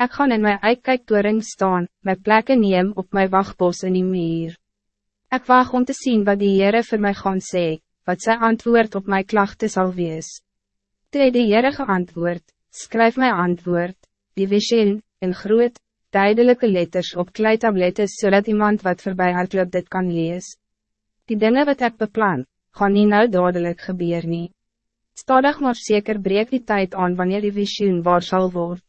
Ik ga in mijn uitkijktoring staan, mijn plekken neem op mijn wachtbos in die meer. Ik wacht om te zien wat die Heere voor mij gaan sê, wat zijn antwoord op mijn klachten zal wees. Toe die Heere geantwoord, skryf my antwoord, die vision, in groot, duidelijke letters op kleitablettes zodat iemand wat voorbij hardloop dit kan lees. Die dingen wat ik beplan, gaan niet nou dadelijk gebeur nie. Stadig maar zeker breek die tijd aan wanneer die visioen waar zal worden.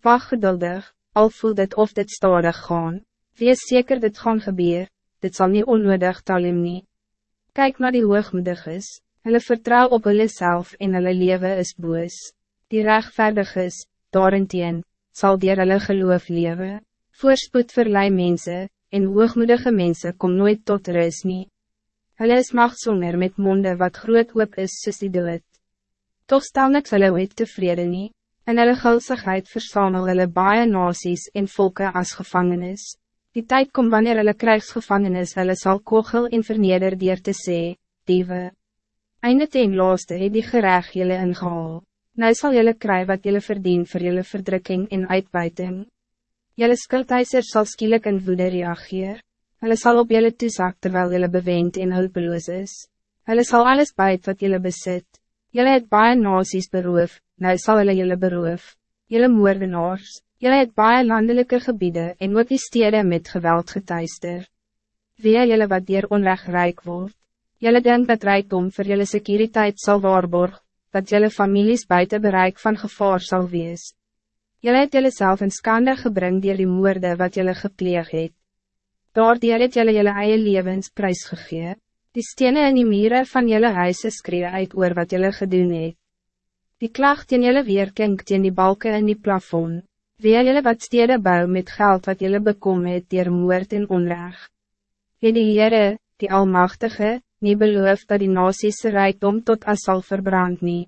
Wacht geduldig, al voel dit of dit stadig gaan. Wees zeker dit gaan gebeur, dit zal niet onnodig talim nie. Kijk naar die hoogmoediges, hulle vertrouw op hulle self en hulle leven is boos. Die rechtvaardig is, daarenteen, sal dier hulle geloof lewe. Voorspoed verlei mense, en hoogmoedige mensen kom nooit tot rust nie. Hulle is machtszonger met monde wat groot hoop is soos die dood. Toch stel niks hulle ooit tevreden nie, en hulle gulsigheid versamel hulle baie nasies en volke as gevangenis. Die tijd komt wanneer hulle krijgsgevangenis hulle sal kogel en verneder dier te sê, diewe. Einde ten laaste het die gereg julle ingehaal. Nou sal julle kry wat julle verdien voor julle verdrukking en uitbuiting. Julle skuldhuiser sal skielik in woede reageer. Hulle sal op julle toesak terwijl julle bewend en hulpeloos is. Hulle sal alles buit wat julle besit. Julle het baie nasies beroof, nou sal hulle julle beroof. Julle moordenaars, Jullie het baie landelijke gebieden en ook die stede met geweld getuister. Wie jullie wat dier onrecht rijk wordt? Jullie denkt dat rijkdom voor jullie securiteit zal waarborg, dat jullie families buiten bereik van gevaar zal wees. Jullie het jullie zelf in skande gebring dier die moorde wat jullie gepleeg het. Daardier het jullie jullie eie levens prijsgegee. Die stenen en die mieren van jullie huise skree uit oor wat jullie gedoen het. Die klacht in jullie weerkink teen die balken en die plafond. Wie jullie wat stede bou met geld wat jullie bekom het dier moord en onrecht? Het die Heere, die Almachtige, nie beloof dat die nasiese rijkdom tot as sal verbrand nie.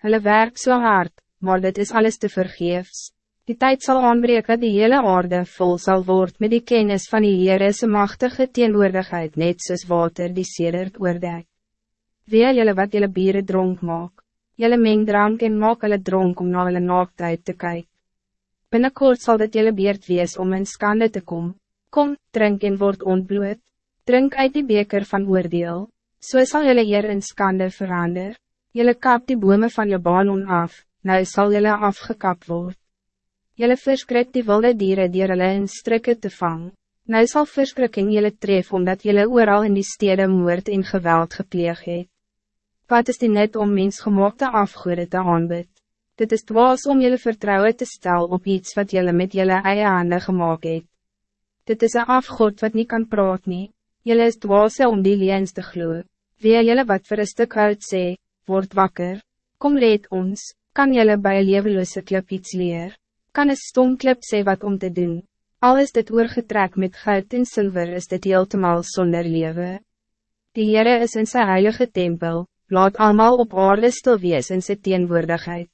Hulle werk so hard, maar dit is alles te vergeefs. Die tijd zal aanbreken dat die hele aarde vol zal worden met die kennis van die Heerese machtige teenwoordigheid net soos water die sedert oordek. Wie jullie wat jullie bieren dronk maak? Jullie meng drank en maak hulle dronk om na hulle naaktheid te kijken. Binnenkort zal dit jullie beerd wees om in skande te komen. Kom, drink en word ontbloed. Drink uit die beker van oordeel. So sal jullie hier in skande verander. Jullie kap die bome van je baan af, nou sal jullie afgekap word. Jullie verskrik die wilde dieren die jullie in strikke te vang. Nou sal verskrikking jullie tref omdat jullie ooral in die stede moord en geweld gepleeg het. Wat is die net om mensgemaakte afgoede te aanbid? Dit is dwaas om jullie vertrouwen te stellen op iets wat jullie met jullie eie handen gemaakt het. Dit is een afgod wat niet kan praat nie. Jullie is dwaas om die liens te glo. Wie jullie wat voor een stuk uit sê, word wakker. Kom leed ons, kan jullie bij een levenloze klip iets leer? Kan een stom klip sê wat om te doen? Al is dit oorgetrek met goud en zilver is dit heeltemal zonder leven. Die Heere is in zijn heilige tempel, laat allemaal op aarde stil wees in sy teenwoordigheid.